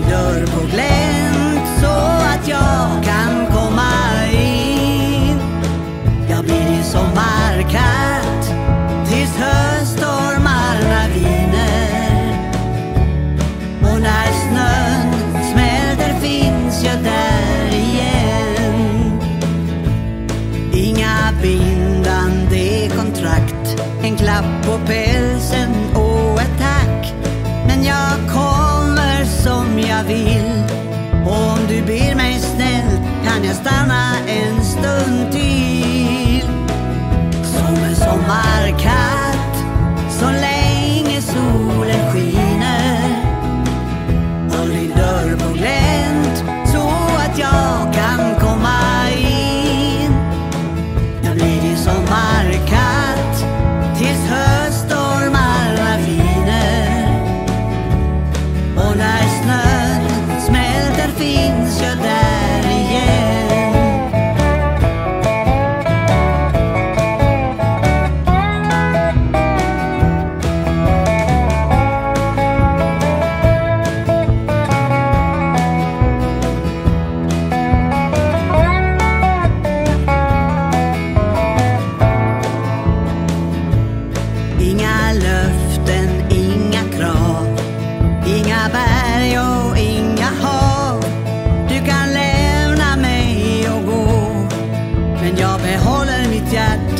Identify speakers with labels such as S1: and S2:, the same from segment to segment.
S1: min dörr på glänt så att jag kan komma in. Jag blir din sommarkatt tills höststormarna viner. Och när snön smälter finns jag där igen. Inga bindande kontrakt, en klapp på pälsen Och om du ber mig snällt kan jag stanna en stund till. Som en sommarkatt så länge solen skiner. Håll din dörr på glänt så att jag kan komma in. Jag blir din sommarkatt finns jag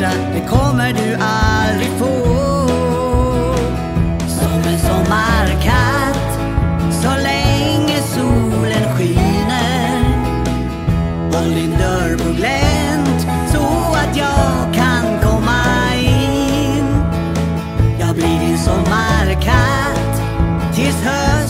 S1: hjärta, det kommer du aldrig få. Som en sommarkatt så länge solen skiner. Håll din dörr på glänt så att jag kan komma in. Jag blir din sommarkatt tills hösten